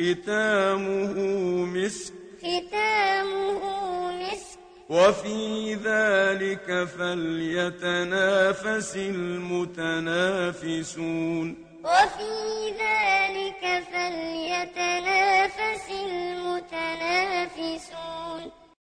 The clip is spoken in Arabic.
ختامه مسك ختامه مسك وفي ذلك فليتنافس المتنافسون وفي ذلك فليتنافس المتنافسون